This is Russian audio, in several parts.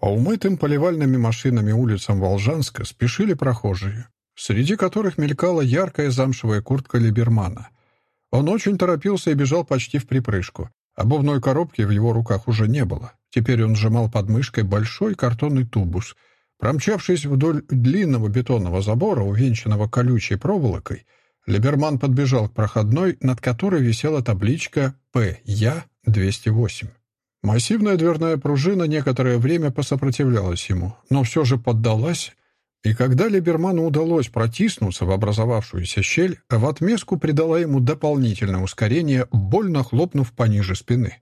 По умытым поливальными машинами улицам Волжанска спешили прохожие, среди которых мелькала яркая замшевая куртка Либермана. Он очень торопился и бежал почти в припрыжку. Обувной коробки в его руках уже не было. Теперь он сжимал под мышкой большой картонный тубус. Промчавшись вдоль длинного бетонного забора, увенчанного колючей проволокой, Либерман подбежал к проходной, над которой висела табличка «П.Я-208». Массивная дверная пружина некоторое время посопротивлялась ему, но все же поддалась, и когда Либерману удалось протиснуться в образовавшуюся щель, в отместку придала ему дополнительное ускорение, больно хлопнув пониже спины.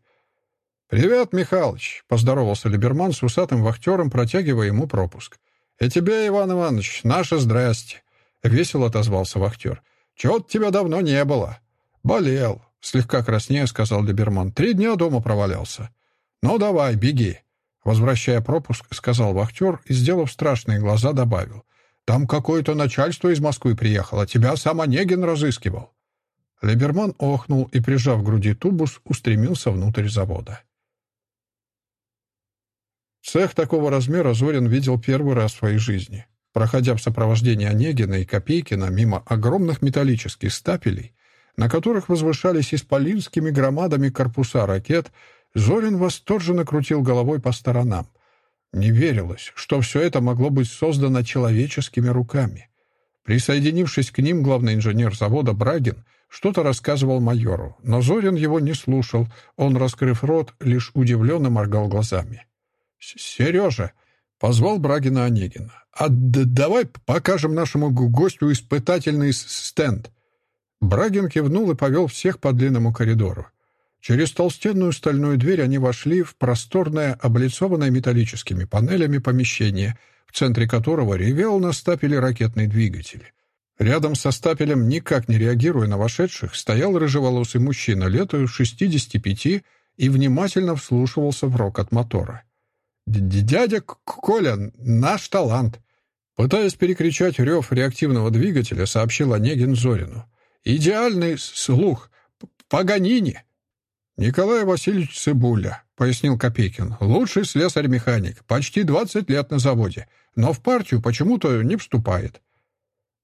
«Привет, Михалыч!» — поздоровался Либерман с усатым вахтером, протягивая ему пропуск. «И тебе, Иван Иванович, наше здрасте!» — весело отозвался вахтер. «Чего-то тебя давно не было». «Болел», — слегка краснея сказал Либерман. «Три дня дома провалялся». «Ну, давай, беги». Возвращая пропуск, сказал вахтер и, сделав страшные глаза, добавил. «Там какое-то начальство из Москвы приехало. Тебя сам Онегин разыскивал». Либерман охнул и, прижав к груди тубус, устремился внутрь завода. Цех такого размера Зорин видел первый раз в своей жизни. Проходя в сопровождении Онегина и Копейкина мимо огромных металлических стапелей, на которых возвышались исполинскими громадами корпуса ракет, Зорин восторженно крутил головой по сторонам. Не верилось, что все это могло быть создано человеческими руками. Присоединившись к ним, главный инженер завода Брагин что-то рассказывал майору, но Зорин его не слушал, он, раскрыв рот, лишь удивленно моргал глазами. «Сережа!» — позвал Брагина Онегина. «А давай покажем нашему гостю испытательный стенд». Брагин кивнул и повел всех по длинному коридору. Через толстенную стальную дверь они вошли в просторное, облицованное металлическими панелями помещение, в центре которого ревел на стапеле ракетный двигатель. Рядом со стапелем, никак не реагируя на вошедших, стоял рыжеволосый мужчина лет 65 и внимательно вслушивался в рокот мотора. «Дядя Коля, наш талант!» Пытаясь перекричать рев реактивного двигателя, сообщил Онегин Зорину. «Идеальный слух! Паганини!» «Николай Васильевич Цибуля», — пояснил Копейкин. «Лучший слесарь-механик, почти 20 лет на заводе, но в партию почему-то не вступает».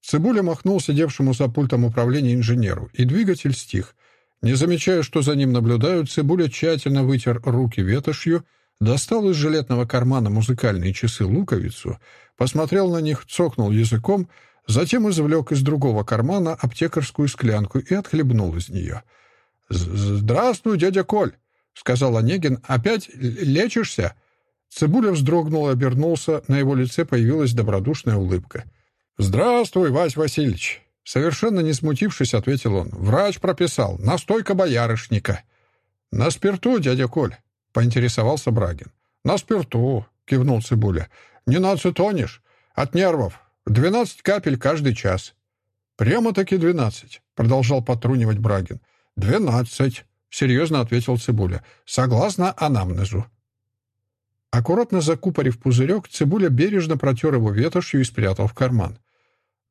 Цибуля махнул сидевшему за пультом управления инженеру, и двигатель стих. Не замечая, что за ним наблюдают, Цибуля тщательно вытер руки ветошью, достал из жилетного кармана музыкальные часы-луковицу, посмотрел на них, цокнул языком, затем извлек из другого кармана аптекарскую склянку и отхлебнул из нее — «Здравствуй, дядя Коль», — сказал Онегин. «Опять лечишься?» Цибуля вздрогнул и обернулся. На его лице появилась добродушная улыбка. «Здравствуй, Вась Васильевич!» Совершенно не смутившись, ответил он. «Врач прописал. Настойка боярышника». «На спирту, дядя Коль?» — поинтересовался Брагин. «На спирту», — кивнул Цибуля. «Не нацетонишь? От нервов. Двенадцать капель каждый час». «Прямо-таки двенадцать», — продолжал потрунивать Брагин. «Двенадцать», — серьезно ответил Цибуля. «Согласно анамнезу». Аккуратно закупорив пузырек, Цибуля бережно протер его ветошью и спрятал в карман.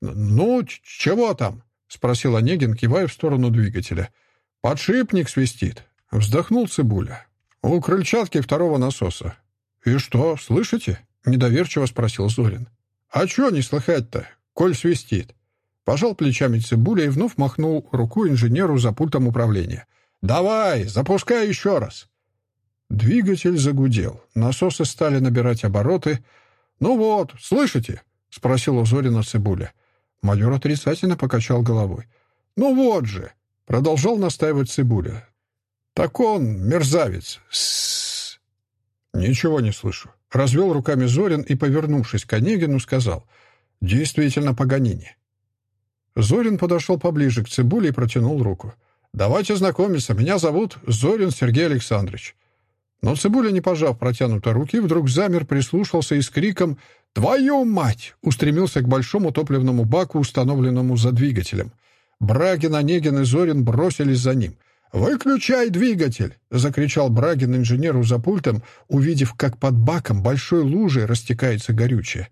«Ну, чего там?» — спросил Онегин, кивая в сторону двигателя. «Подшипник свистит», — вздохнул Цибуля. «У крыльчатки второго насоса». «И что, слышите?» — недоверчиво спросил Зорин. «А чё не слыхать-то, коль свистит?» Пожал плечами Цибуля и вновь махнул рукой инженеру за пультом управления. «Давай, запускай еще раз!» Двигатель загудел. Насосы стали набирать обороты. «Ну вот, слышите?» — спросил у Зорина Цибуля. Майор отрицательно покачал головой. «Ну вот же!» — продолжал настаивать Цибуля. «Так он, мерзавец!» «Ничего не слышу». Развел руками Зорин и, повернувшись к Онегину, сказал. «Действительно, Паганини. Зорин подошел поближе к Цибуле и протянул руку. «Давайте знакомиться. Меня зовут Зорин Сергей Александрович». Но Цибуля, не пожав протянутой руки, вдруг замер, прислушался и с криком «Твою мать!» устремился к большому топливному баку, установленному за двигателем. Брагин, Онегин и Зорин бросились за ним. «Выключай двигатель!» — закричал Брагин инженеру за пультом, увидев, как под баком большой лужей растекается горючее.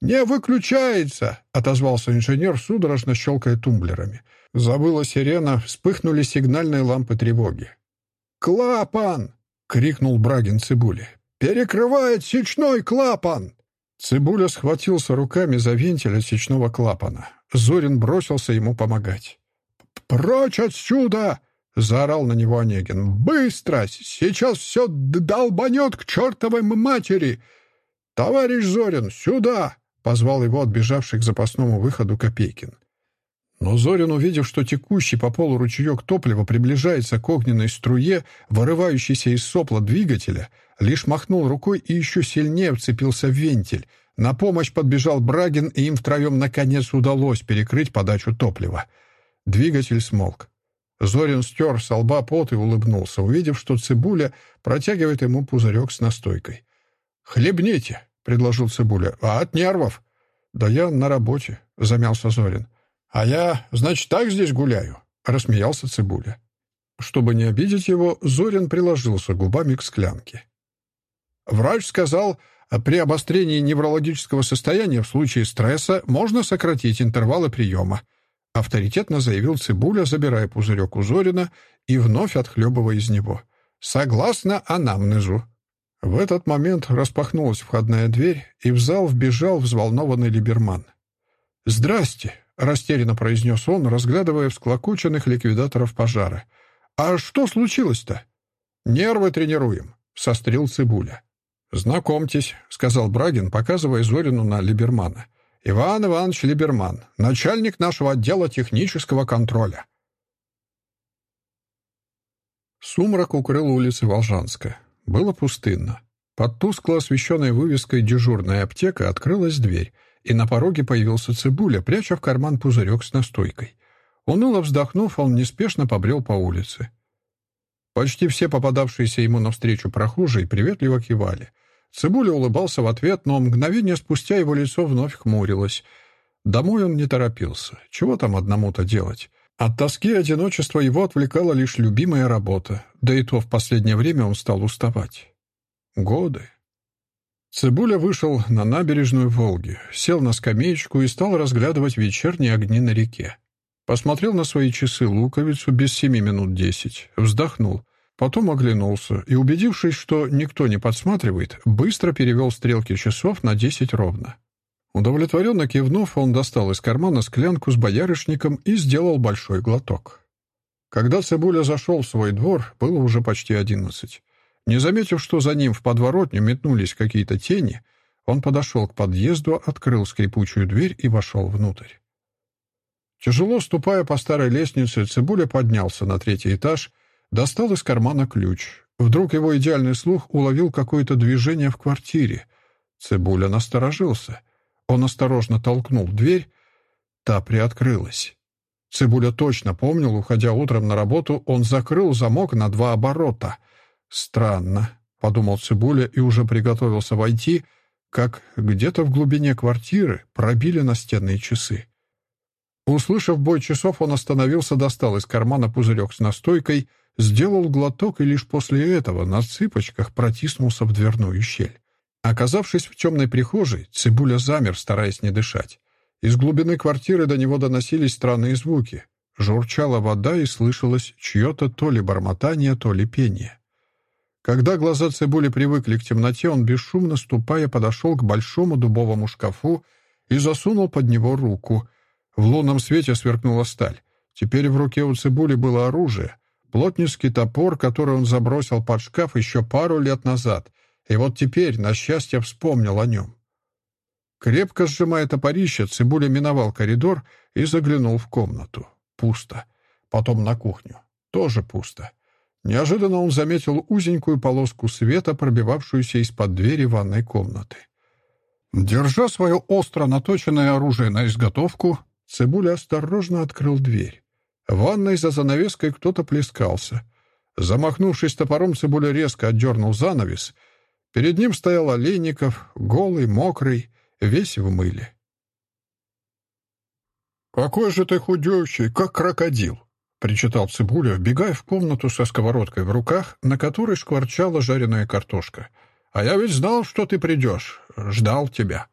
«Не выключается!» — отозвался инженер, судорожно щелкая тумблерами. Забыла сирена, вспыхнули сигнальные лампы тревоги. «Клапан!» — крикнул Брагин Цибули. Перекрывает сечной клапан!» Цибуля схватился руками за вентиль отсечного клапана. Зорин бросился ему помогать. «Прочь отсюда!» — заорал на него Онегин. «Быстро! Сейчас все долбанет к чертовой матери!» «Товарищ Зорин, сюда!» — позвал его отбежавший к запасному выходу Копейкин. Но Зорин, увидев, что текущий по полу ручеек топлива приближается к огненной струе, вырывающейся из сопла двигателя, лишь махнул рукой и еще сильнее вцепился в вентиль. На помощь подбежал Брагин, и им втроем наконец удалось перекрыть подачу топлива. Двигатель смолк. Зорин стер с лба пот и улыбнулся, увидев, что Цибуля протягивает ему пузырек с настойкой. «Хлебните», — предложил Цибуля. «А от нервов?» «Да я на работе», — замялся Зорин. «А я, значит, так здесь гуляю?» — рассмеялся Цибуля. Чтобы не обидеть его, Зорин приложился губами к склянке. Врач сказал, при обострении неврологического состояния в случае стресса можно сократить интервалы приема. Авторитетно заявил Цибуля, забирая пузырек у Зорина и вновь отхлебывая из него. «Согласно анамнезу». В этот момент распахнулась входная дверь, и в зал вбежал взволнованный Либерман. «Здрасте!» — растерянно произнес он, разглядывая всклокоченных ликвидаторов пожара. «А что случилось-то?» «Нервы тренируем», — сострил Цибуля. «Знакомьтесь», — сказал Брагин, показывая Зорину на Либермана. «Иван Иванович Либерман, начальник нашего отдела технического контроля». Сумрак укрыл улицы Волжанска. Было пустынно. Под тускло освещенной вывеской «Дежурная аптека» открылась дверь — и на пороге появился Цибуля, пряча в карман пузырек с настойкой. Уныло вздохнув, он неспешно побрел по улице. Почти все попадавшиеся ему навстречу прохожие приветливо кивали. Цибуля улыбался в ответ, но мгновение спустя его лицо вновь хмурилось. Домой он не торопился. Чего там одному-то делать? От тоски и одиночества его отвлекала лишь любимая работа, да и то в последнее время он стал уставать. Годы. Цибуля вышел на набережную Волги, сел на скамеечку и стал разглядывать вечерние огни на реке. Посмотрел на свои часы луковицу без семи минут десять, вздохнул, потом оглянулся и, убедившись, что никто не подсматривает, быстро перевел стрелки часов на десять ровно. Удовлетворенно кивнув, он достал из кармана склянку с боярышником и сделал большой глоток. Когда Цибуля зашел в свой двор, было уже почти одиннадцать. Не заметив, что за ним в подворотню метнулись какие-то тени, он подошел к подъезду, открыл скрипучую дверь и вошел внутрь. Тяжело ступая по старой лестнице, Цибуля поднялся на третий этаж, достал из кармана ключ. Вдруг его идеальный слух уловил какое-то движение в квартире. Цибуля насторожился. Он осторожно толкнул дверь. Та приоткрылась. Цибуля точно помнил, уходя утром на работу, он закрыл замок на два оборота — «Странно», — подумал Цибуля и уже приготовился войти, как где-то в глубине квартиры пробили настенные часы. Услышав бой часов, он остановился, достал из кармана пузырек с настойкой, сделал глоток и лишь после этого на цыпочках протиснулся в дверную щель. Оказавшись в темной прихожей, Цибуля замер, стараясь не дышать. Из глубины квартиры до него доносились странные звуки. Журчала вода и слышалось чье-то то ли бормотание, то ли пение. Когда глаза Цибули привыкли к темноте, он, бесшумно ступая, подошел к большому дубовому шкафу и засунул под него руку. В лунном свете сверкнула сталь. Теперь в руке у Цибули было оружие. Плотницкий топор, который он забросил под шкаф еще пару лет назад. И вот теперь, на счастье, вспомнил о нем. Крепко сжимая топорище, Цибуля миновал коридор и заглянул в комнату. Пусто. Потом на кухню. Тоже пусто. Неожиданно он заметил узенькую полоску света, пробивавшуюся из-под двери ванной комнаты. Держа свое остро наточенное оружие на изготовку, Цибуля осторожно открыл дверь. В ванной за занавеской кто-то плескался. Замахнувшись топором, Цибуля резко отдернул занавес. Перед ним стоял Олейников, голый, мокрый, весь в мыле. «Какой же ты худющий, как крокодил!» — причитал Цибуля, вбегая в комнату со сковородкой в руках, на которой шкварчала жареная картошка. «А я ведь знал, что ты придешь. Ждал тебя».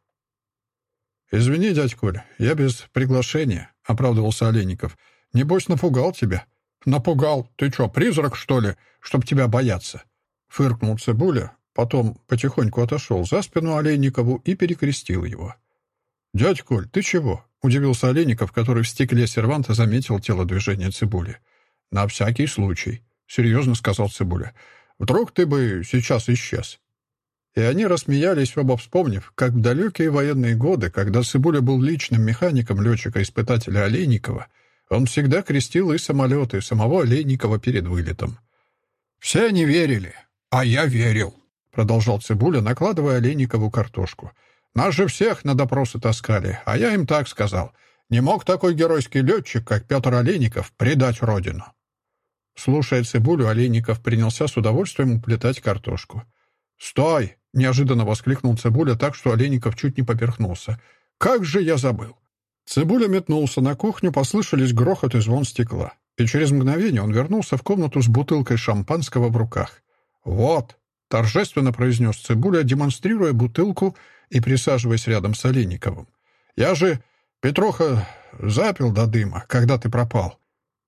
«Извини, дядь Коля, я без приглашения», — оправдывался Олейников. «Небось, напугал тебя». «Напугал? Ты что, призрак, что ли, чтоб тебя бояться?» Фыркнул Цибуля. Потом потихоньку отошел за спину Олейникову и перекрестил его. «Дядь Коль, ты чего?» — удивился Олейников, который в стекле серванта заметил телодвижение Цибули. «На всякий случай», — серьезно сказал Цибуля. «Вдруг ты бы сейчас исчез?» И они рассмеялись, оба вспомнив, как в далекие военные годы, когда Цибуля был личным механиком летчика-испытателя Олейникова, он всегда крестил и самолеты, и самого Олейникова перед вылетом. «Все они верили, а я верил», — продолжал Цибуля, накладывая Олейникову картошку. «Нас же всех на допросы таскали, а я им так сказал. Не мог такой геройский летчик, как Петр Олейников, предать родину». Слушая Цибулю, Олейников принялся с удовольствием уплетать картошку. «Стой!» — неожиданно воскликнул Цибуля так, что Олейников чуть не поперхнулся. «Как же я забыл!» Цибуля метнулся на кухню, послышались грохот и звон стекла. И через мгновение он вернулся в комнату с бутылкой шампанского в руках. «Вот!» — торжественно произнес Цибуля, демонстрируя бутылку и присаживаясь рядом с Олейниковым. «Я же, Петруха, запил до дыма, когда ты пропал.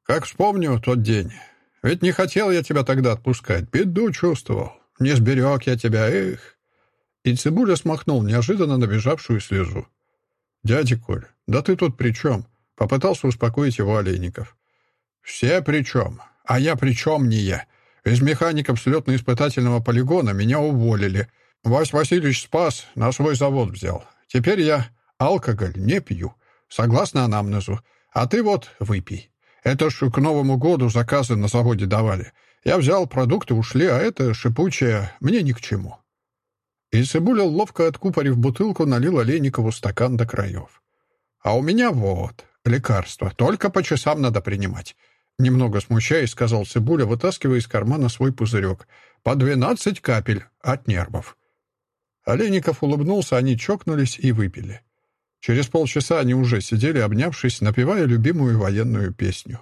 Как вспомню тот день. Ведь не хотел я тебя тогда отпускать, беду чувствовал. Не сберег я тебя, эх!» И Цибуля смахнул неожиданно набежавшую слезу. «Дядя Коль, да ты тут при чем?» — попытался успокоить его Олейников. «Все при чем, а я при чем не я. Из механиков слетно-испытательного полигона меня уволили. Вась Васильевич спас, на свой завод взял. Теперь я алкоголь не пью, согласно анамнезу. А ты вот выпей. Это ж к Новому году заказы на заводе давали. Я взял, продукты ушли, а это шипучее мне ни к чему». И Цибуля, ловко откупорив бутылку, налил Олейникову стакан до краев. «А у меня вот, лекарство, только по часам надо принимать». Немного смущаясь, сказал Цибуля, вытаскивая из кармана свой пузырек. «По двенадцать капель от нервов». Олейников улыбнулся, они чокнулись и выпили. Через полчаса они уже сидели, обнявшись, напевая любимую военную песню.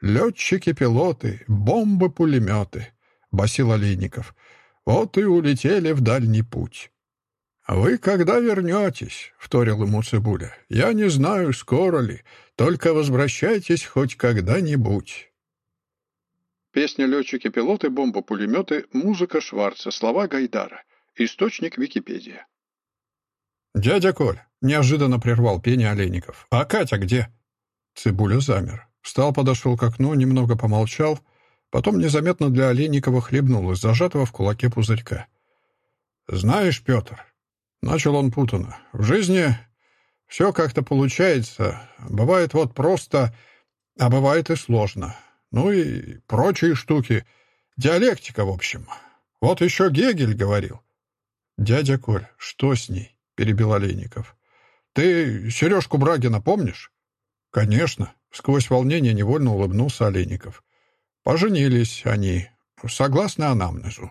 «Летчики-пилоты, бомбы-пулеметы», — басил Олейников. «Вот и улетели в дальний путь». «Вы когда вернетесь?» — вторил ему Цибуля. «Я не знаю, скоро ли. Только возвращайтесь хоть когда-нибудь». Песня «Летчики-пилоты, бомбы-пулеметы», музыка Шварца, слова Гайдара. Источник Википедия. «Дядя Коль!» — неожиданно прервал пение Олейников. «А Катя где?» Цибуля замер. Встал, подошел к окну, немного помолчал, потом незаметно для Олейникова хлебнул из зажатого в кулаке пузырька. «Знаешь, Петр...» — начал он путанно. «В жизни все как-то получается. Бывает вот просто, а бывает и сложно. Ну и прочие штуки. Диалектика, в общем. Вот еще Гегель говорил». «Дядя Коль, что с ней?» — перебил Олейников. «Ты Сережку Брагина помнишь?» «Конечно», Сквозь волнение невольно улыбнулся Олейников. Поженились они, согласно анамнезу.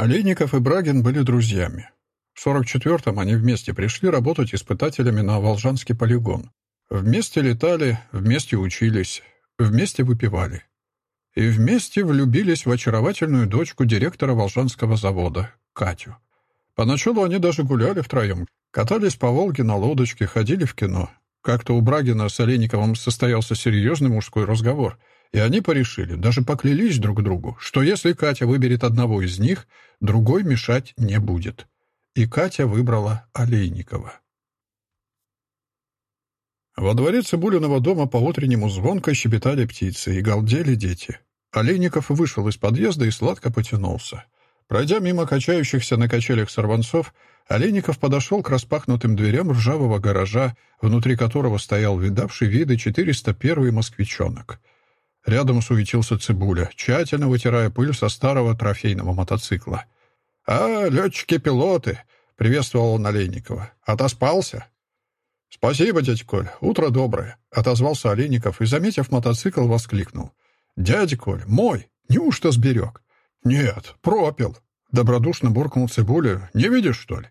Олейников и Брагин были друзьями. В 44-м они вместе пришли работать испытателями на Волжанский полигон. Вместе летали, вместе учились, вместе выпивали. И вместе влюбились в очаровательную дочку директора Волжанского завода, Катю. Поначалу они даже гуляли втроем, катались по Волге на лодочке, ходили в кино. Как-то у Брагина с Олейниковым состоялся серьезный мужской разговор, и они порешили, даже поклялись друг другу, что если Катя выберет одного из них, другой мешать не будет. И Катя выбрала Олейникова. Во дворе Цибулиного дома по-утреннему звонко щебетали птицы и галдели дети. Олейников вышел из подъезда и сладко потянулся. Пройдя мимо качающихся на качелях сорванцов, Олейников подошел к распахнутым дверям ржавого гаража, внутри которого стоял видавший виды 401-й москвичонок. Рядом суетился Цибуля, тщательно вытирая пыль со старого трофейного мотоцикла. «А, летчики-пилоты!» — приветствовал он Олейникова. «Отоспался?» «Спасибо, дядь Коль. Утро доброе», — отозвался Олейников и, заметив мотоцикл, воскликнул. «Дядя Коль, мой! Неужто сберег?» «Нет, пропил», — добродушно буркнул Цибуля. «Не видишь, что ли?»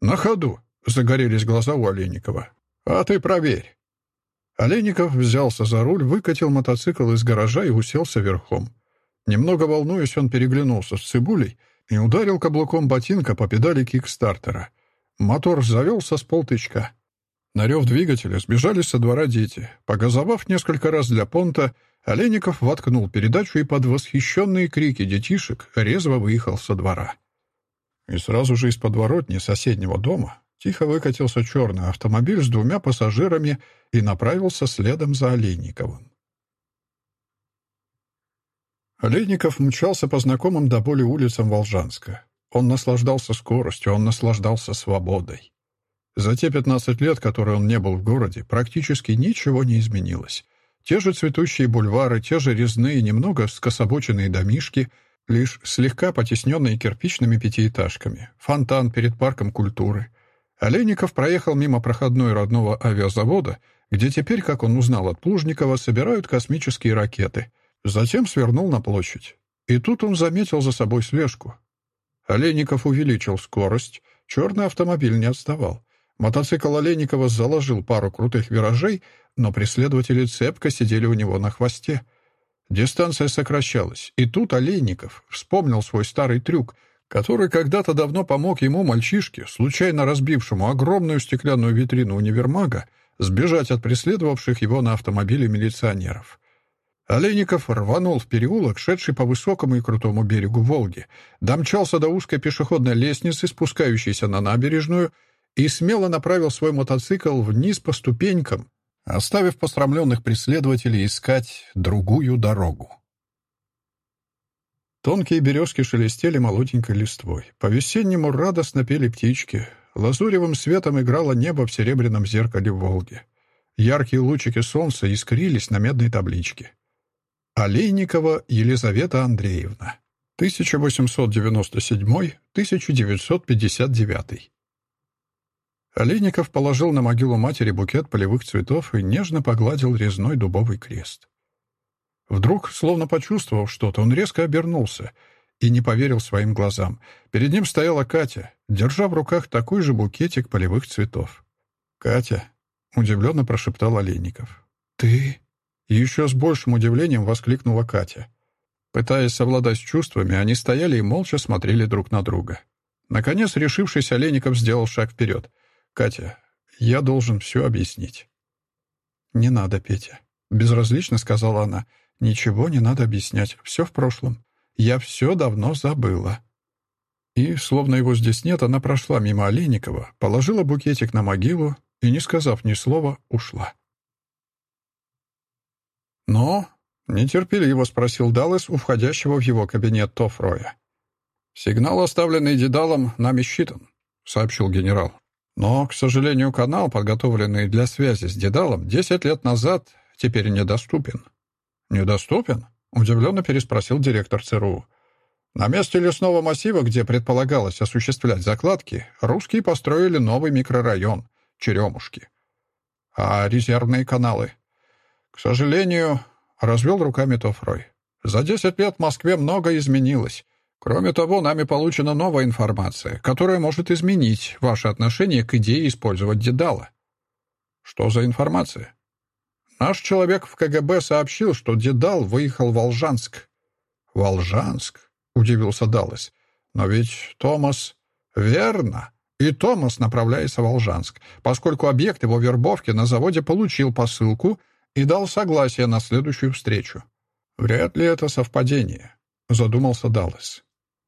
«На ходу!» — загорелись глаза у Олейникова. «А ты проверь!» Олейников взялся за руль, выкатил мотоцикл из гаража и уселся верхом. Немного волнуясь, он переглянулся с Цибулей и ударил каблуком ботинка по педали кикстартера. Мотор завелся с полтычка. На рев двигателя сбежали со двора дети. Погазовав несколько раз для понта, Олейников воткнул передачу и под восхищенные крики детишек резво выехал со двора. И сразу же из подворотни соседнего дома тихо выкатился черный автомобиль с двумя пассажирами и направился следом за Олейниковым. Олейников мчался по знакомым до боли улицам Волжанска. Он наслаждался скоростью, он наслаждался свободой. За те 15 лет, которые он не был в городе, практически ничего не изменилось. Те же цветущие бульвары, те же резные, немного скособоченные домишки, лишь слегка потесненные кирпичными пятиэтажками, фонтан перед парком культуры. Олейников проехал мимо проходной родного авиазавода, где теперь, как он узнал от Плужникова, собирают космические ракеты. Затем свернул на площадь. И тут он заметил за собой слежку. Олейников увеличил скорость, черный автомобиль не отставал. Мотоцикл Олейникова заложил пару крутых виражей, но преследователи цепко сидели у него на хвосте. Дистанция сокращалась, и тут Олейников вспомнил свой старый трюк, который когда-то давно помог ему, мальчишке, случайно разбившему огромную стеклянную витрину универмага, сбежать от преследовавших его на автомобиле милиционеров. Олейников рванул в переулок, шедший по высокому и крутому берегу Волги, домчался до узкой пешеходной лестницы, спускающейся на набережную, и смело направил свой мотоцикл вниз по ступенькам, оставив пострамленных преследователей искать другую дорогу. Тонкие березки шелестели молоденькой листвой. По-весеннему радостно пели птички. Лазуревым светом играло небо в серебряном зеркале Волги. Яркие лучики солнца искрились на медной табличке. Олейникова Елизавета Андреевна. 1897-1959. Олейников положил на могилу матери букет полевых цветов и нежно погладил резной дубовый крест. Вдруг, словно почувствовав что-то, он резко обернулся и не поверил своим глазам. Перед ним стояла Катя, держа в руках такой же букетик полевых цветов. «Катя», — удивленно прошептал Олейников. «Ты?» Еще с большим удивлением воскликнула Катя. Пытаясь совладать с чувствами, они стояли и молча смотрели друг на друга. Наконец, решившись, Олейников сделал шаг вперед — «Катя, я должен все объяснить». «Не надо, Петя», — безразлично сказала она. «Ничего не надо объяснять. Все в прошлом. Я все давно забыла». И, словно его здесь нет, она прошла мимо Олейникова, положила букетик на могилу и, не сказав ни слова, ушла. «Но?» — нетерпеливо спросил Даллес у входящего в его кабинет Тофроя. «Сигнал, оставленный Дедалом, нами считан», — сообщил генерал. Но, к сожалению, канал, подготовленный для связи с Дедалом, десять лет назад теперь недоступен. «Недоступен?» — удивленно переспросил директор ЦРУ. На месте лесного массива, где предполагалось осуществлять закладки, русские построили новый микрорайон — Черемушки. А резервные каналы? К сожалению, развел руками Тофрой. За десять лет в Москве много изменилось. Кроме того, нами получена новая информация, которая может изменить ваше отношение к идее использовать Дедала. Что за информация? Наш человек в КГБ сообщил, что Дедал выехал в Волжанск. Волжанск? Удивился Даллас. Но ведь Томас... Верно. И Томас направляется в Волжанск, поскольку объект его вербовки на заводе получил посылку и дал согласие на следующую встречу. Вряд ли это совпадение, задумался Даллас.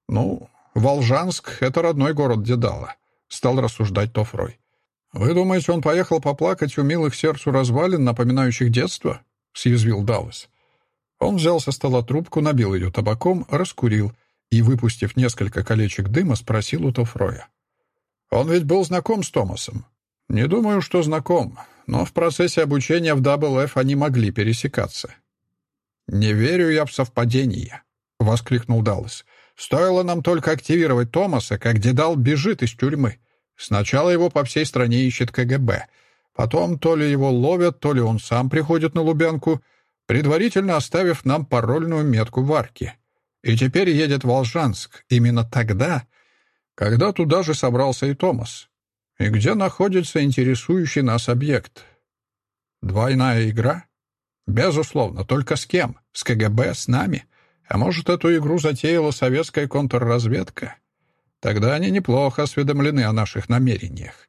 «Ну, Волжанск — это родной город Дедала», — стал рассуждать Тофрой. «Вы думаете, он поехал поплакать у милых сердцу развалин, напоминающих детство?» — съязвил Даллас. Он взял со стола трубку, набил ее табаком, раскурил и, выпустив несколько колечек дыма, спросил у Тофроя. «Он ведь был знаком с Томасом?» «Не думаю, что знаком, но в процессе обучения в WF они могли пересекаться». «Не верю я в совпадение», — воскликнул Даллас. Стоило нам только активировать Томаса, как Дедал бежит из тюрьмы. Сначала его по всей стране ищет КГБ. Потом то ли его ловят, то ли он сам приходит на Лубянку, предварительно оставив нам парольную метку в арке. И теперь едет в Волжанск именно тогда, когда туда же собрался и Томас. И где находится интересующий нас объект? Двойная игра? Безусловно, только с кем? С КГБ, с нами? — а может, эту игру затеяла советская контрразведка? Тогда они неплохо осведомлены о наших намерениях.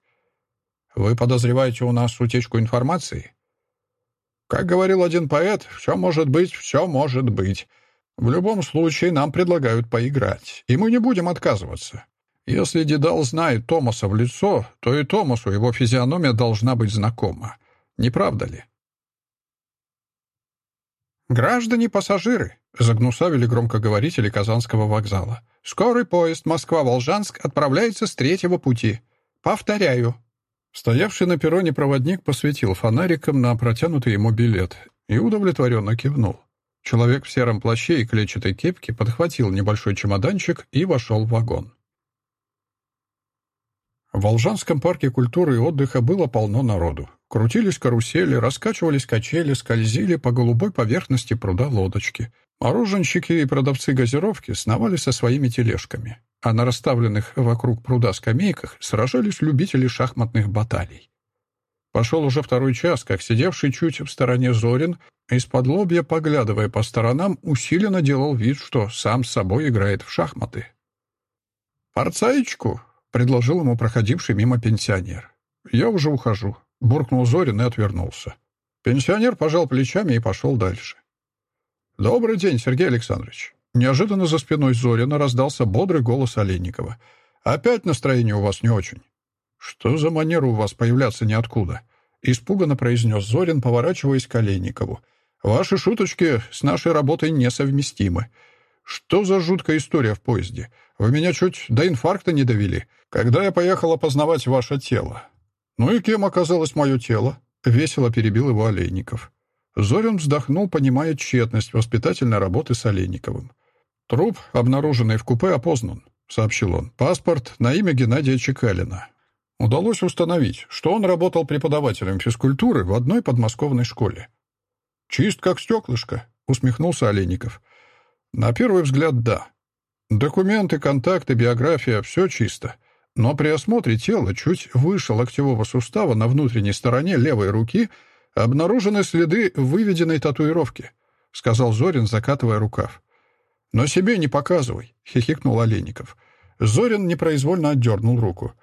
Вы подозреваете у нас утечку информации? Как говорил один поэт, все может быть, все может быть. В любом случае нам предлагают поиграть, и мы не будем отказываться. Если Дедал знает Томаса в лицо, то и Томасу его физиономия должна быть знакома. Не правда ли? «Граждане-пассажиры», — загнусавили громкоговорители Казанского вокзала, «скорый поезд Москва-Волжанск отправляется с третьего пути. Повторяю». Стоявший на перроне проводник посветил фонариком на протянутый ему билет и удовлетворенно кивнул. Человек в сером плаще и клетчатой кепке подхватил небольшой чемоданчик и вошел в вагон. В Волжанском парке культуры и отдыха было полно народу. Крутились карусели, раскачивались качели, скользили по голубой поверхности пруда лодочки. Мороженщики и продавцы газировки сновали со своими тележками, а на расставленных вокруг пруда скамейках сражались любители шахматных баталий. Пошел уже второй час, как сидевший чуть в стороне Зорин, из-под лобья, поглядывая по сторонам, усиленно делал вид, что сам с собой играет в шахматы. «Порцаечку?» — предложил ему проходивший мимо пенсионер. «Я уже ухожу», — буркнул Зорин и отвернулся. Пенсионер пожал плечами и пошел дальше. «Добрый день, Сергей Александрович». Неожиданно за спиной Зорина раздался бодрый голос Олейникова. «Опять настроение у вас не очень». «Что за манера у вас появляться ниоткуда?» Испуганно произнес Зорин, поворачиваясь к Олейникову. «Ваши шуточки с нашей работой несовместимы. Что за жуткая история в поезде? Вы меня чуть до инфаркта не довели, когда я поехал опознавать ваше тело. «Ну и кем оказалось мое тело?» — весело перебил его Олейников. Зорин вздохнул, понимая тщетность воспитательной работы с Олейниковым. «Труп, обнаруженный в купе, опознан», — сообщил он. «Паспорт на имя Геннадия Чекалина. Удалось установить, что он работал преподавателем физкультуры в одной подмосковной школе». «Чист как стеклышко», — усмехнулся Олейников. «На первый взгляд, да. Документы, контакты, биография — все чисто. Но при осмотре тела чуть выше локтевого сустава на внутренней стороне левой руки обнаружены следы выведенной татуировки, — сказал Зорин, закатывая рукав. «Но себе не показывай», — хихикнул Олейников. Зорин непроизвольно отдернул руку.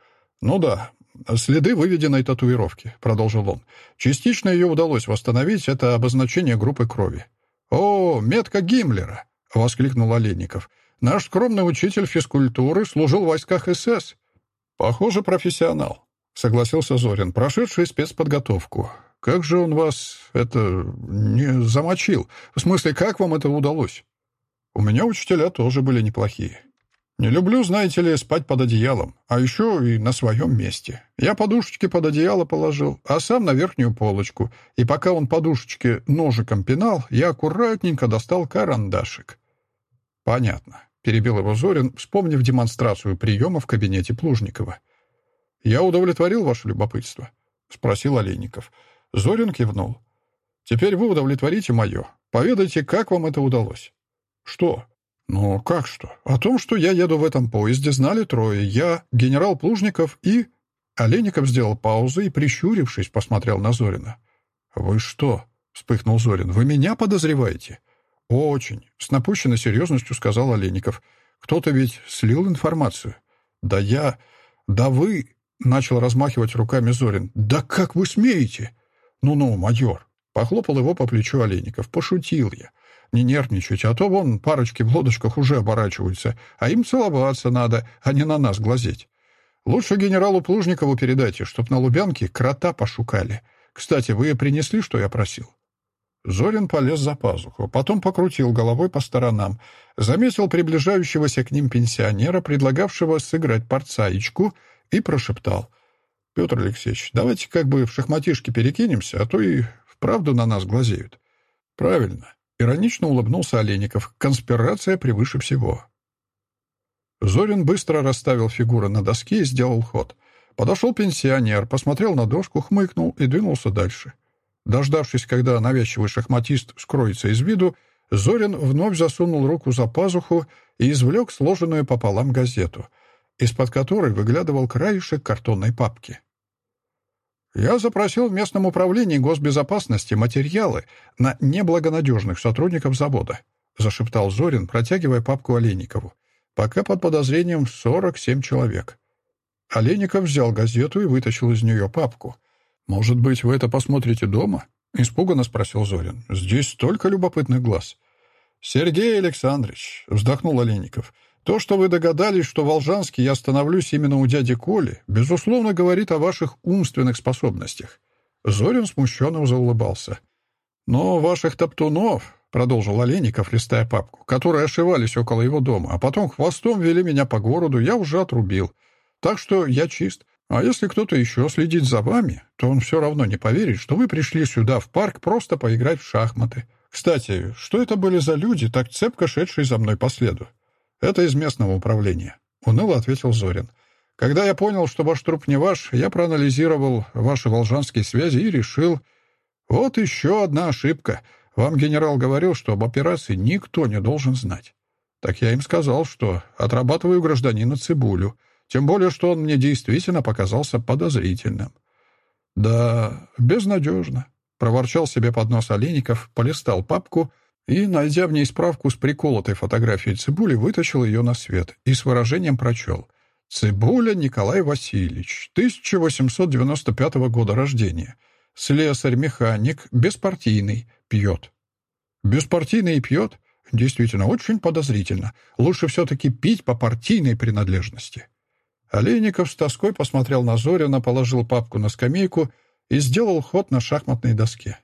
«Ну да, следы выведенной татуировки», — продолжил он. «Частично ее удалось восстановить, это обозначение группы крови». «О, метка Гиммлера!» — воскликнул Олейников. «Наш скромный учитель физкультуры служил в войсках СС. «Похоже, профессионал», — согласился Зорин, прошедший спецподготовку. «Как же он вас, это, не замочил? В смысле, как вам это удалось?» «У меня учителя тоже были неплохие. Не люблю, знаете ли, спать под одеялом, а еще и на своем месте. Я подушечки под одеяло положил, а сам на верхнюю полочку, и пока он подушечки ножиком пинал, я аккуратненько достал карандашик». «Понятно перебил его Зорин, вспомнив демонстрацию приема в кабинете Плужникова. «Я удовлетворил ваше любопытство?» — спросил Олейников. Зорин кивнул. «Теперь вы удовлетворите мое. Поведайте, как вам это удалось?» «Что?» «Ну, как что? О том, что я еду в этом поезде, знали трое. Я, генерал Плужников и...» Олейников сделал паузу и, прищурившись, посмотрел на Зорина. «Вы что?» — вспыхнул Зорин. «Вы меня подозреваете?» «Очень», — с напущенной серьезностью сказал Олейников. «Кто-то ведь слил информацию». «Да я... Да вы...» — начал размахивать руками Зорин. «Да как вы смеете?» «Ну-ну, майор». Похлопал его по плечу Олейников. «Пошутил я. Не нервничайте, а то вон парочки в лодочках уже оборачиваются, а им целоваться надо, а не на нас глазеть. Лучше генералу Плужникову передайте, чтоб на Лубянке крота пошукали. Кстати, вы принесли, что я просил?» Зорин полез за пазуху, потом покрутил головой по сторонам, заметил приближающегося к ним пенсионера, предлагавшего сыграть порцаечку, и прошептал. «Петр Алексеевич, давайте как бы в шахматишки перекинемся, а то и вправду на нас глазеют». «Правильно», — иронично улыбнулся Олейников. «Конспирация превыше всего». Зорин быстро расставил фигуры на доске и сделал ход. Подошел пенсионер, посмотрел на доску, хмыкнул и двинулся дальше. Дождавшись, когда навязчивый шахматист скроется из виду, Зорин вновь засунул руку за пазуху и извлек сложенную пополам газету, из-под которой выглядывал краешек картонной папки. «Я запросил в местном управлении госбезопасности материалы на неблагонадежных сотрудников завода», зашептал Зорин, протягивая папку Олейникову. «Пока под подозрением 47 человек». Олейников взял газету и вытащил из нее папку. «Может быть, вы это посмотрите дома?» — испуганно спросил Зорин. «Здесь столько любопытных глаз». «Сергей Александрович», — вздохнул Олейников, — «то, что вы догадались, что в Волжанске я остановлюсь именно у дяди Коли, безусловно, говорит о ваших умственных способностях». Зорин смущенно заулыбался. «Но ваших топтунов, — продолжил Олейников, листая папку, — которые ошивались около его дома, а потом хвостом вели меня по городу, я уже отрубил. Так что я чист. А если кто-то еще следит за вами, то он все равно не поверит, что вы пришли сюда, в парк, просто поиграть в шахматы. Кстати, что это были за люди, так цепко шедшие за мной по следу? Это из местного управления, — уныло ответил Зорин. Когда я понял, что ваш труп не ваш, я проанализировал ваши волжанские связи и решил... Вот еще одна ошибка. Вам генерал говорил, что об операции никто не должен знать. Так я им сказал, что отрабатываю гражданина Цибулю, тем более, что он мне действительно показался подозрительным. «Да, безнадежно», — проворчал себе под нос Олейников, полистал папку и, найдя в ней справку с приколотой фотографией Цибули, вытащил ее на свет и с выражением прочел. «Цибуля Николай Васильевич, 1895 года рождения. Слесарь-механик, беспартийный, пьет». «Беспартийный и пьет?» Действительно, очень подозрительно. Лучше все-таки пить по партийной принадлежности. Олейников с тоской посмотрел на Зорина, положил папку на скамейку и сделал ход на шахматной доске.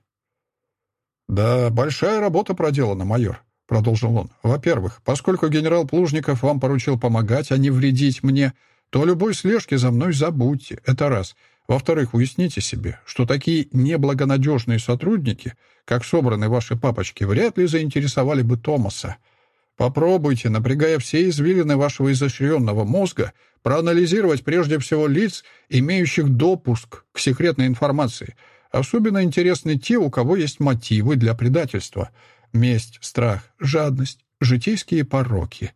«Да, большая работа проделана, майор», — продолжил он. «Во-первых, поскольку генерал Плужников вам поручил помогать, а не вредить мне, то любой слежки за мной забудьте. Это раз. Во-вторых, уясните себе, что такие неблагонадежные сотрудники, как собраны ваши папочки, вряд ли заинтересовали бы Томаса. Попробуйте, напрягая все извилины вашего изощренного мозга, проанализировать прежде всего лиц, имеющих допуск к секретной информации. Особенно интересны те, у кого есть мотивы для предательства. Месть, страх, жадность, житейские пороки.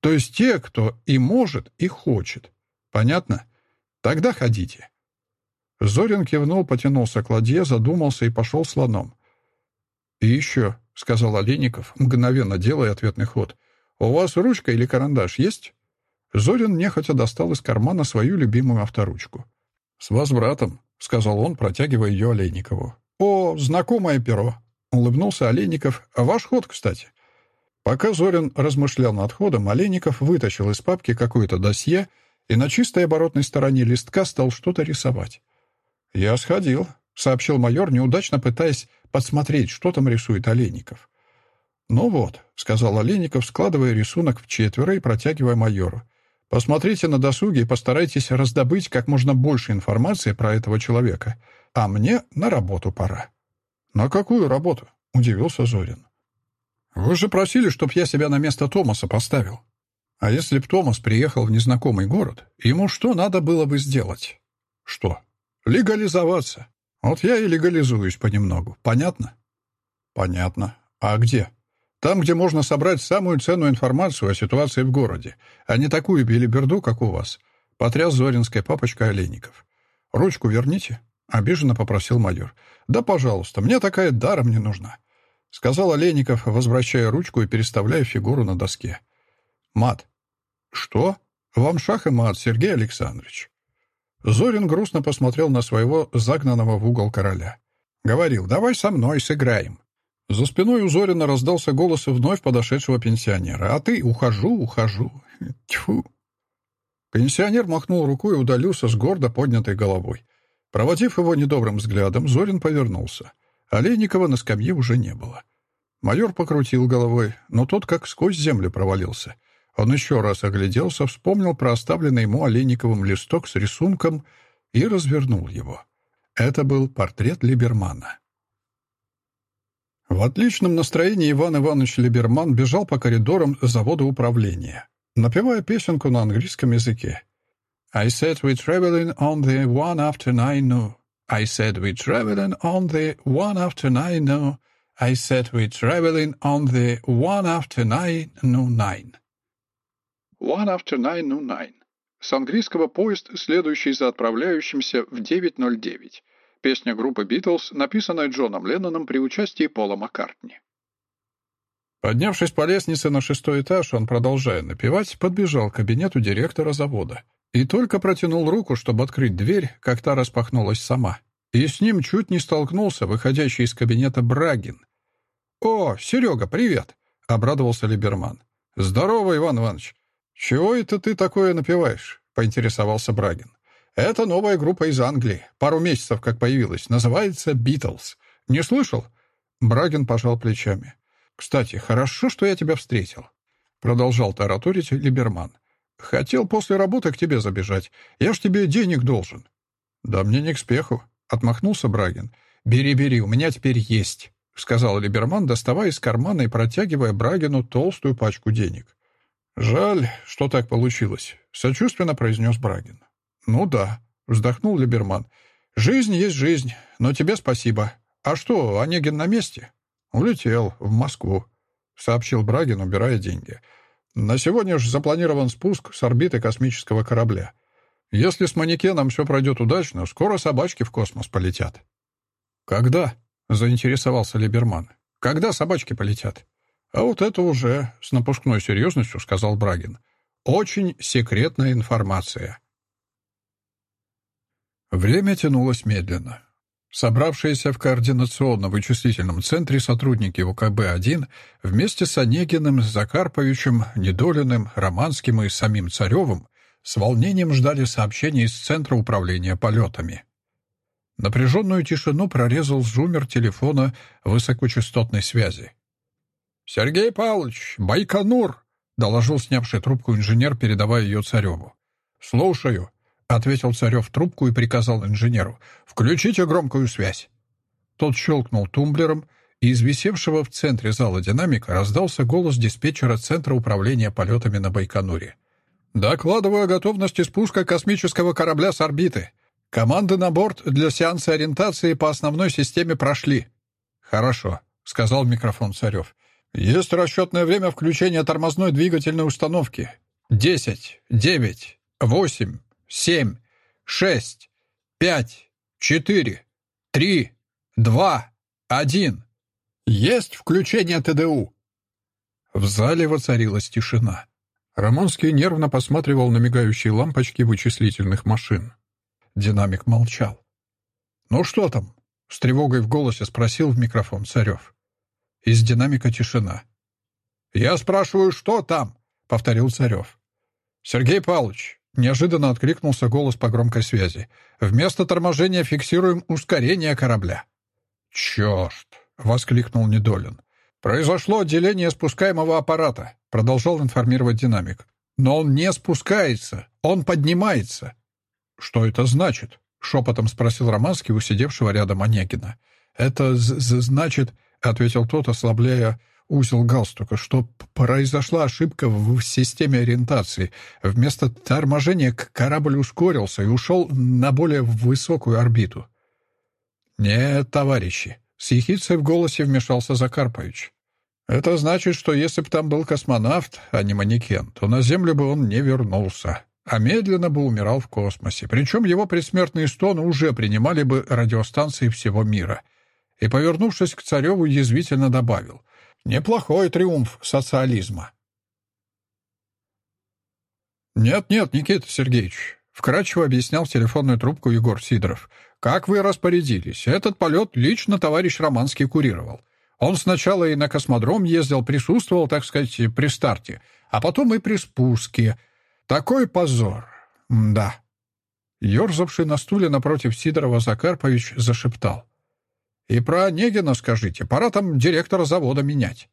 То есть те, кто и может, и хочет. Понятно? Тогда ходите. Зорин кивнул, потянулся к ладье, задумался и пошел слоном. «И еще», — сказал Олейников, мгновенно делая ответный ход, «у вас ручка или карандаш есть?» Зорин нехотя достал из кармана свою любимую авторучку. «С возвратом», — сказал он, протягивая ее Олейникову. «О, знакомое перо», — улыбнулся Олейников. «А ваш ход, кстати». Пока Зорин размышлял над ходом, Олейников вытащил из папки какое-то досье и на чистой оборотной стороне листка стал что-то рисовать. «Я сходил», — сообщил майор, неудачно пытаясь подсмотреть, что там рисует Олейников. «Ну вот», — сказал Олейников, складывая рисунок в четверо и протягивая майору. «Посмотрите на досуге и постарайтесь раздобыть как можно больше информации про этого человека. А мне на работу пора». «На какую работу?» — удивился Зорин. «Вы же просили, чтоб я себя на место Томаса поставил. А если б Томас приехал в незнакомый город, ему что надо было бы сделать?» «Что?» Легализоваться. Вот я и легализуюсь понемногу. Понятно? Понятно. А где? Там, где можно собрать самую ценную информацию о ситуации в городе, а не такую белиберду, как у вас. Потряс Зоринская папочка Олейников. «Ручку верните», — обиженно попросил майор. «Да, пожалуйста, мне такая даром не нужна», — сказал Олейников, возвращая ручку и переставляя фигуру на доске. «Мат». «Что? Вам шах и мат, Сергей Александрович». Зорин грустно посмотрел на своего загнанного в угол короля. Говорил, давай со мной сыграем. За спиной у Зорина раздался голос вновь подошедшего пенсионера. А ты ухожу, ухожу. Тьфу. Пенсионер махнул рукой и удалился с гордо поднятой головой. Проводив его недобрым взглядом, Зорин повернулся. Олейникова на скамье уже не было. Майор покрутил головой, но тот как сквозь землю провалился — он еще раз огляделся, вспомнил про оставленный ему Олейниковым листок с рисунком и развернул его. Это был портрет Либермана. В отличном настроении Иван Иванович Либерман бежал по коридорам завода управления, напевая песенку на английском языке. I said we're traveling on the one after nine no. I said we're traveling on the one after nine no. I said we're traveling on the one after nine no nine. One after nine no nine. С английского поезд, следующий за отправляющимся в 9.09. Песня группы «Битлз», написанная Джоном Ленноном при участии Пола Маккартни. Поднявшись по лестнице на шестой этаж, он, продолжая напевать, подбежал к кабинету директора завода и только протянул руку, чтобы открыть дверь, как та распахнулась сама. и с ним чуть не столкнулся выходящий из кабинета Брагин. «О, Серега, привет!» — обрадовался Либерман. «Здорово, Иван Иванович! Чего это ты такое напиваешь?» — поинтересовался Брагин. «Это новая группа из Англии. Пару месяцев как появилась. Называется «Битлз». Не слышал?» Брагин пожал плечами. «Кстати, хорошо, что я тебя встретил», — продолжал тараторить Либерман. «Хотел после работы к тебе забежать. Я ж тебе денег должен». «Да мне не к спеху», — отмахнулся Брагин. «Бери, бери, у меня теперь есть», — сказал Либерман, доставая из кармана и протягивая Брагину толстую пачку денег. «Жаль, что так получилось», — сочувственно произнес Брагин. «Ну да», — вздохнул Либерман. «Жизнь есть жизнь, но тебе спасибо. А что, Онегин на месте?» «Улетел в Москву», — сообщил Брагин, убирая деньги. «На сегодня же запланирован спуск с орбиты космического корабля. Если с манекеном все пройдет удачно, скоро собачки в космос полетят». «Когда?» — заинтересовался Либерман. «Когда собачки полетят?» «А вот это уже, с напускной серьезностью, — сказал Брагин, — очень секретная информация». Время тянулось медленно. Собравшиеся в координационно-вычислительном центре сотрудники УКБ-1 вместе с Онегиным, Закарповичем, Недолиным, Романским и самим Царевым с волнением ждали сообщений из Центра управления полетами. Напряженную тишину прорезал зумер телефона высокочастотной связи. «Сергей Павлович, Байконур!» — доложил снявший трубку инженер, передавая ее Цареву. «Слушаю», — ответил Царев трубку и приказал инженеру. «Включите громкую связь». Тот щелкнул тумблером, и из висевшего в центре зала динамика раздался голос диспетчера Центра управления полетами на Байконуре. «Докладываю о готовности спуска космического корабля с орбиты. Команды на борт для сеанса ориентации по основной системе прошли». «Хорошо», — сказал микрофон Царев. «Есть расчетное время включения тормозной двигательной установки. Десять, девять, восемь, семь, шесть, пять, четыре, три, два, один. Есть включение ТДУ!» В зале воцарилась тишина. Рамонский нервно посматривал на мигающие лампочки вычислительных машин. Динамик молчал. «Ну что там?» — с тревогой в голосе спросил в микрофон Царев. Из динамика тишина. «Я спрашиваю, что там?» — повторил Царев. «Сергей Павлович, Неожиданно откликнулся голос по громкой связи. «Вместо торможения фиксируем ускорение корабля». «Черт!» — воскликнул Недолин. «Произошло отделение спускаемого аппарата», — продолжал информировать динамик. «Но он не спускается, он поднимается». «Что это значит?» — шепотом спросил Романский у сидевшего рядом Онегина. «Это значит...» — ответил тот, ослабляя узел галстука, что произошла ошибка в системе ориентации. Вместо торможения корабль ускорился и ушел на более высокую орбиту. «Нет, товарищи», — с ехицей в голосе вмешался Закарпович. «Это значит, что если бы там был космонавт, а не манекен, то на Землю бы он не вернулся, а медленно бы умирал в космосе. Причем его предсмертные стоны уже принимали бы радиостанции всего мира». И, повернувшись к Цареву, язвительно добавил. Неплохой триумф социализма. «Нет-нет, Никита Сергеевич», — вкратчиво объяснял телефонную трубку Егор Сидоров. «Как вы распорядились? Этот полет лично товарищ Романский курировал. Он сначала и на космодром ездил, присутствовал, так сказать, при старте, а потом и при спуске. Такой позор. да». Ёрзавший на стуле напротив Сидорова Закарпович зашептал. И про Онегина скажите, пора там директора завода менять».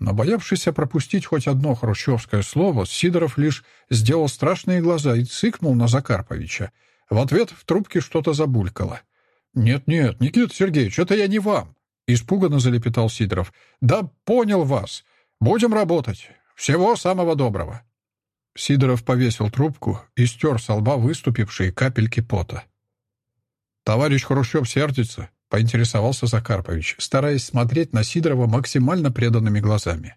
Но боявшийся пропустить хоть одно хрущевское слово, Сидоров лишь сделал страшные глаза и цыкнул на Закарповича. В ответ в трубке что-то забулькало. «Нет-нет, Никита Сергеевич, это я не вам!» — испуганно залепетал Сидоров. «Да понял вас. Будем работать. Всего самого доброго». Сидоров повесил трубку и стер со лба выступившие капельки пота. «Товарищ Хрущев сердится», — поинтересовался Закарпович, стараясь смотреть на Сидорова максимально преданными глазами.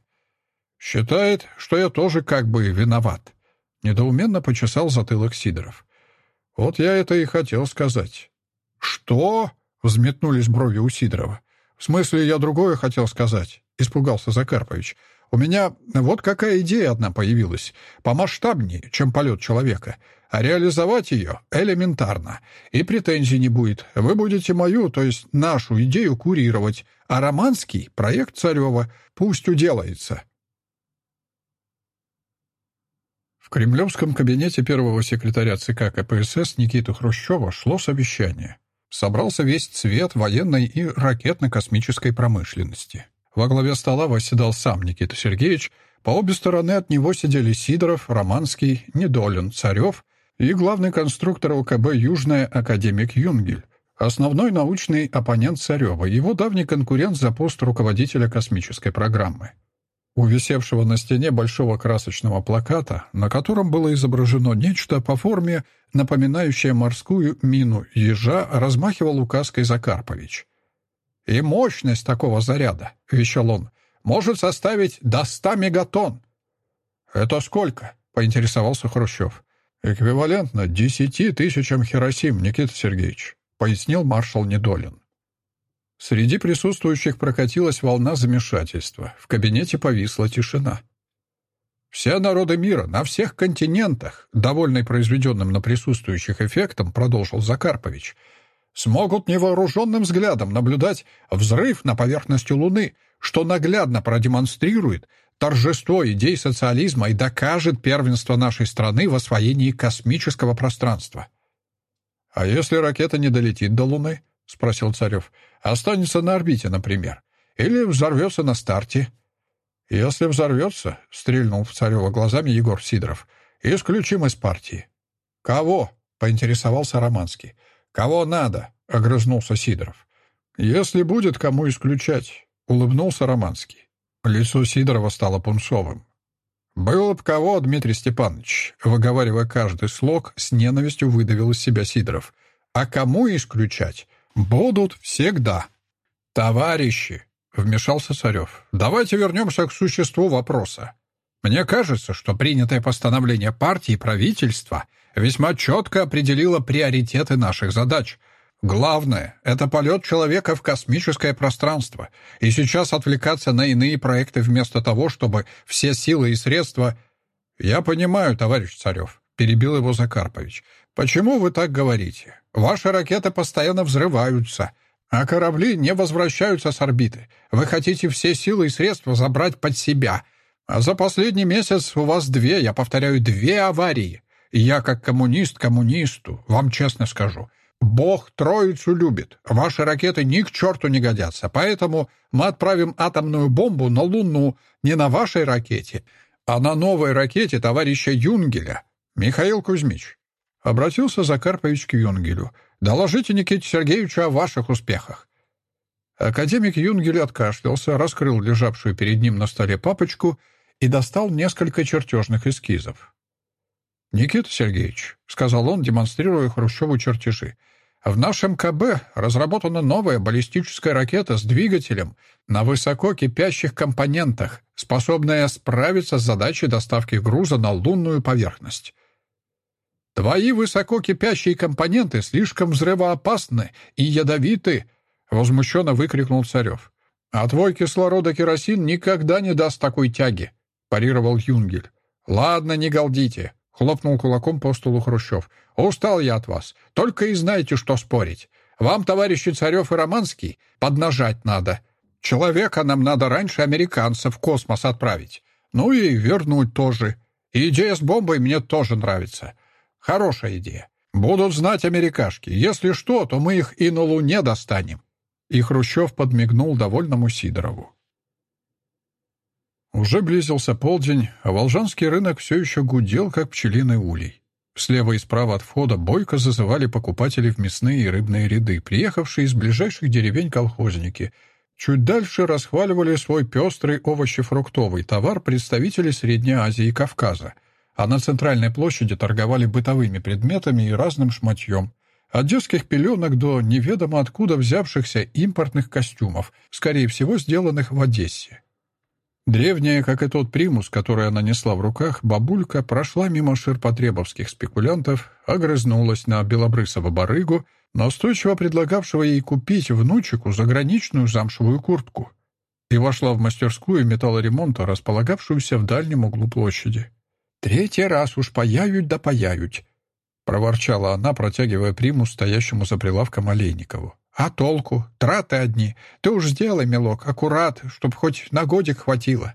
«Считает, что я тоже как бы виноват», — недоуменно почесал затылок Сидоров. «Вот я это и хотел сказать». «Что?» — взметнулись брови у Сидорова. «В смысле, я другое хотел сказать», — испугался Закарпович. У меня вот какая идея одна появилась, помасштабнее, чем полет человека. А реализовать ее элементарно. И претензий не будет. Вы будете мою, то есть нашу идею курировать, а романский — проект Царева. Пусть уделается. В кремлевском кабинете первого секретаря ЦК КПСС Никиты Хрущева шло совещание. Собрался весь цвет военной и ракетно-космической промышленности. Во главе стола восседал сам Никита Сергеевич, по обе стороны от него сидели Сидоров, Романский, Недолин, Царев и главный конструктор ЛКБ «Южная» академик Юнгель, основной научный оппонент Царева, его давний конкурент за пост руководителя космической программы. У висевшего на стене большого красочного плаката, на котором было изображено нечто по форме, напоминающее морскую мину ежа, размахивал указкой Закарпович. «И мощность такого заряда», — вещал он, — «может составить до ста мегатонн». «Это сколько?» — поинтересовался Хрущев. «Эквивалентно десяти тысячам Хиросим, Никита Сергеевич», — пояснил маршал Недолин. Среди присутствующих прокатилась волна замешательства. В кабинете повисла тишина. «Все народы мира, на всех континентах, довольный произведенным на присутствующих эффектом, продолжил Закарпович, смогут невооруженным взглядом наблюдать взрыв на поверхности Луны, что наглядно продемонстрирует, торжество идей социализма и докажет первенство нашей страны в освоении космического пространства. «А если ракета не долетит до Луны?» — спросил Царев. «Останется на орбите, например. Или взорвется на старте?» «Если взорвется», — стрельнул в Царева глазами Егор Сидоров, — «исключим из партии». «Кого?» — поинтересовался Романский. «Кого надо?» — огрызнулся Сидоров. «Если будет кому исключать», — улыбнулся Романский. Лицо Сидорова стало пунцовым. «Было б кого, Дмитрий Степанович», — выговаривая каждый слог, с ненавистью выдавил из себя Сидоров. «А кому исключать? Будут всегда». «Товарищи», — вмешался Царев, — «давайте вернемся к существу вопроса. Мне кажется, что принятое постановление партии и правительства весьма четко определило приоритеты наших задач — Главное — это полет человека в космическое пространство, и сейчас отвлекаться на иные проекты вместо того, чтобы все силы и средства... «Я понимаю, товарищ Царев», — перебил его Закарпович. «Почему вы так говорите? Ваши ракеты постоянно взрываются, а корабли не возвращаются с орбиты. Вы хотите все силы и средства забрать под себя. А за последний месяц у вас две, я повторяю, две аварии. Я, как коммунист коммунисту, вам честно скажу — Бог Троицу любит. Ваши ракеты ни к черту не годятся. Поэтому мы отправим атомную бомбу на Луну не на вашей ракете, а на новой ракете товарища Юнгеля. Михаил Кузьмич. Обратился Закарпович к Юнгелю. «Доложите Никите Сергеевичу о ваших успехах». Академик Юнгель откашлялся, раскрыл лежавшую перед ним на столе папочку и достал несколько чертежных эскизов. «Никита Сергеевич», — сказал он, демонстрируя Хрущеву чертежи, — в нашем КБ разработана новая баллистическая ракета с двигателем на высоко кипящих компонентах, способная справиться с задачей доставки груза на лунную поверхность. «Твои высоко кипящие компоненты слишком взрывоопасны и ядовиты!» — возмущенно выкрикнул Царев. «А твой кислородокеросин никогда не даст такой тяги!» — парировал Юнгель. «Ладно, не галдите. — хлопнул кулаком по столу Хрущев. «Устал я от вас. Только и знаете, что спорить. Вам, товарищи Царев и Романский, поднажать надо. Человека нам надо раньше американцев в космос отправить. Ну и вернуть тоже. И идея с бомбой мне тоже нравится. Хорошая идея. Будут знать америкашки. Если что, то мы их и на Луне достанем». И Хрущев подмигнул довольному Сидорову. Уже близился полдень, а Волжанский рынок все еще гудел, как пчелиный улей. Слева и справа от входа бойко зазывали покупатели в мясные и рыбные ряды, приехавшие из ближайших деревень колхозники. Чуть дальше расхваливали свой пестрый овощефруктовый товар представители Средней Азии и Кавказа, а на центральной площади торговали бытовыми предметами и разным шматьем. От детских пеленок до неведомо откуда взявшихся импортных костюмов, скорее всего, сделанных в Одессе. Древняя, как и тот примус, который она несла в руках, бабулька прошла мимо ширпотребовских спекулянтов, огрызнулась на белобрысого барыгу, настойчиво предлагавшего ей купить внучику заграничную замшевую куртку. и вошла в мастерскую металлоремонта, располагавшуюся в дальнем углу площади. «Третий раз уж паяют да паяют», — проворчала она, протягивая примус стоящему за прилавком Олейникову. «А толку? Траты одни. Ты уж сделай, милок, аккурат, чтоб хоть на годик хватило».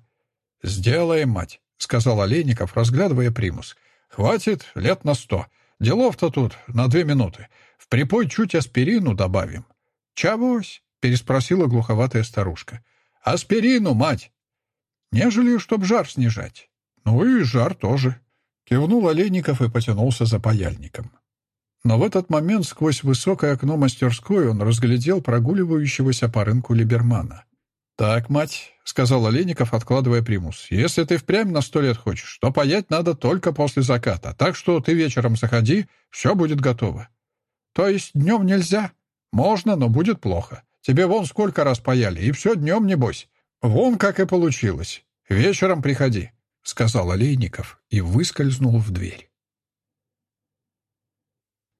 «Сделаем, мать», — сказал Олейников, разглядывая примус. «Хватит лет на сто. Делов-то тут на две минуты. В припой чуть аспирину добавим». «Чавось?» — переспросила глуховатая старушка. «Аспирину, мать!» «Нежели, чтоб жар снижать». «Ну и жар тоже», — кивнул Олейников и потянулся за паяльником. Но в этот момент сквозь высокое окно мастерской он разглядел прогуливающегося по рынку Либермана. «Так, мать», — сказал Олейников, откладывая примус, — «если ты впрямь на сто лет хочешь, то паять надо только после заката, так что ты вечером заходи, все будет готово». «То есть днем нельзя?» «Можно, но будет плохо. Тебе вон сколько раз паяли, и все днем, небось. Вон как и получилось. Вечером приходи», — сказал Олейников и выскользнул в дверь.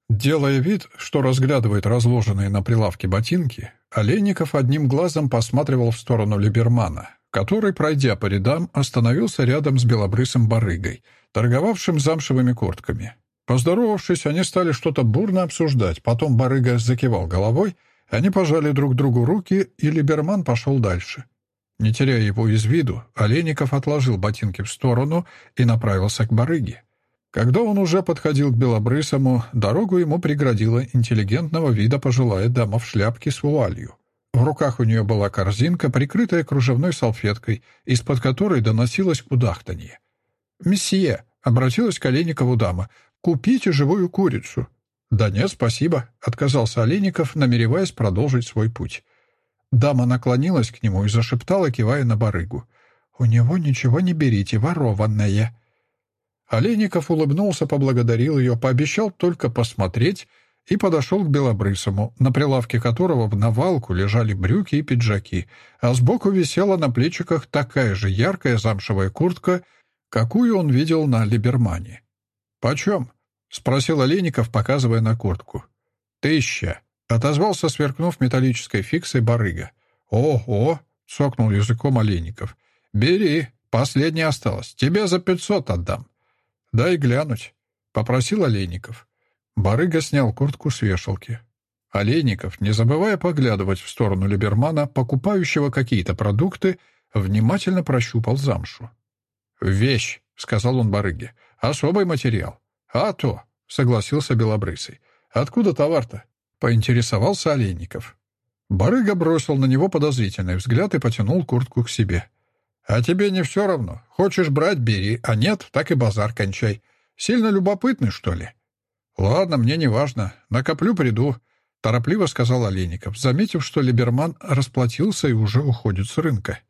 Делая вид, что разглядывает разложенные на прилавке ботинки, Олейников одним глазом посматривал в сторону Либермана, который, пройдя по рядам, остановился рядом с белобрысым барыгой, торговавшим замшевыми куртками. Поздоровавшись, они стали что-то бурно обсуждать, потом барыга закивал головой, они пожали друг другу руки, и Либерман пошел дальше. Не теряя его из виду, Олейников отложил ботинки в сторону и направился к барыге. Когда он уже подходил к Белобрысому, дорогу ему преградила интеллигентного вида пожилая дама в шляпке с вуалью. В руках у нее была корзинка, прикрытая кружевной салфеткой, из-под которой доносилось кудахтанье. «Месье», — обратилась к Олейникову дама, Купите живую курицу». «Да нет, спасибо», — отказался Олейников, намереваясь продолжить свой путь. Дама наклонилась к нему и зашептала, кивая на барыгу. «У него ничего не берите, ворованное». Олейников улыбнулся, поблагодарил ее, пообещал только посмотреть и подошел к Белобрысому, на прилавке которого в навалку лежали брюки и пиджаки, а сбоку висела на плечиках такая же яркая замшевая куртка, какую он видел на Либермане. «Почем?» — спросил Олейников, показывая на куртку. «Тысяча», — отозвался, сверкнув металлической фиксой барыга. «Ого!» — сокнул языком Олейников. «Бери, последняя осталась. Тебе за пятьсот отдам». «Дай глянуть», — попросил Олейников. Барыга снял куртку с вешалки. Олейников, не забывая поглядывать в сторону Либермана, покупающего какие-то продукты, внимательно прощупал замшу. «Вещь», — сказал он барыге. Особый материал. А то, согласился Белобрысый. Откуда товар-то? Поинтересовался Олейников. Барыга бросил на него подозрительный взгляд и потянул куртку к себе. «А тебе не все равно. Хочешь брать — бери, а нет, так и базар кончай. Сильно любопытный, что ли?» «Ладно, мне не важно. Накоплю, приду», — торопливо сказал Олейников, заметив, что Либерман расплатился и уже уходит с рынка.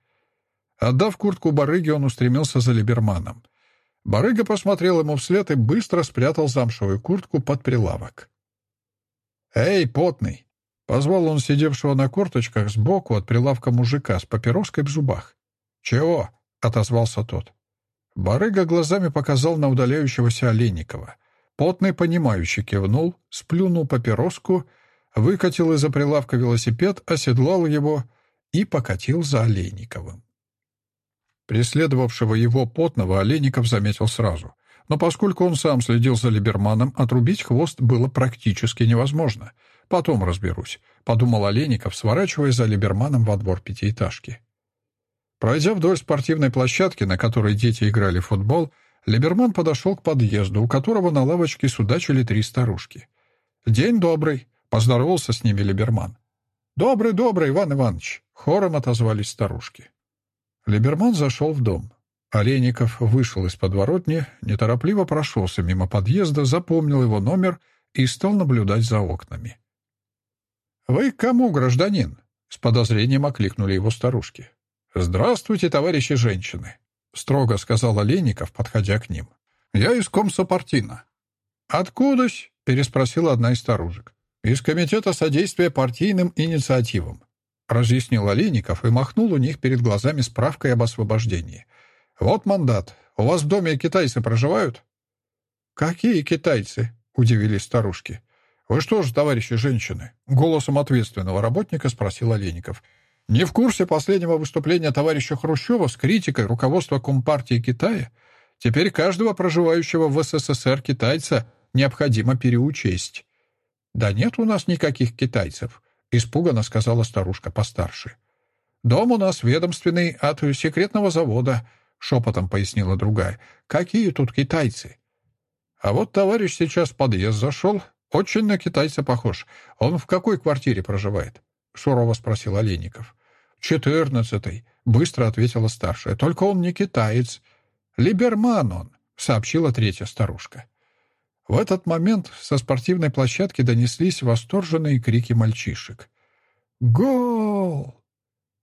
Отдав куртку барыге, он устремился за Либерманом. Барыга посмотрел ему вслед и быстро спрятал замшевую куртку под прилавок. «Эй, потный!» — позвал он сидевшего на корточках сбоку от прилавка мужика с папироской в зубах. «Чего?» — отозвался тот. Барыга глазами показал на удаляющегося Олейникова. Потный, понимающий, кивнул, сплюнул папироску, выкатил из-за прилавка велосипед, оседлал его и покатил за Олейниковым. Преследовавшего его потного Олейников заметил сразу. Но поскольку он сам следил за Либерманом, отрубить хвост было практически невозможно. «Потом разберусь», — подумал Олейников, сворачивая за Либерманом во двор пятиэтажки. Пройдя вдоль спортивной площадки, на которой дети играли в футбол, Либерман подошел к подъезду, у которого на лавочке судачили три старушки. «День добрый», — поздоровался с ними Либерман. «Добрый, добрый, Иван Иванович», — хором отозвались старушки. Либерман зашел в дом. Олейников вышел из подворотни, неторопливо прошелся мимо подъезда, запомнил его номер и стал наблюдать за окнами. «Вы к кому, гражданин?» — с подозрением окликнули его старушки. «Здравствуйте, товарищи женщины», — строго сказал Олейников, подходя к ним. «Я из комсопартина». «Откуда-с?» — переспросила одна из старушек. «Из Комитета содействия партийным инициативам разъяснил Олейников и махнул у них перед глазами справкой об освобождении. «Вот мандат. У вас в доме китайцы проживают?» «Какие китайцы?» — удивились старушки. «Вы что же, товарищи женщины?» — голосом ответственного работника спросил Олейников. Не в курсе последнего выступления товарища Хрущева с критикой руководства Компартии Китая? Теперь каждого проживающего в СССР китайца необходимо переучесть. «Да нет у нас никаких китайцев», — испуганно сказала старушка постарше. «Дом у нас ведомственный от секретного завода», — шепотом пояснила другая. «Какие тут китайцы?» «А вот товарищ сейчас в подъезд зашел. Очень на китайца похож. Он в какой квартире проживает?» — сурово спросил Олейников. «Четырнадцатый», — быстро ответила старшая. «Только он не китаец. Либерман он», — сообщила третья старушка. В этот момент со спортивной площадки донеслись восторженные крики мальчишек. «Гол!»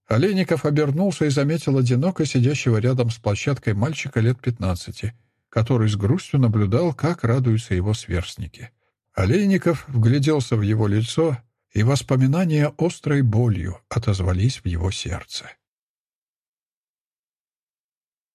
Олейников обернулся и заметил одиноко сидящего рядом с площадкой мальчика лет пятнадцати, который с грустью наблюдал, как радуются его сверстники. Олейников вгляделся в его лицо, и воспоминания острой болью отозвались в его сердце.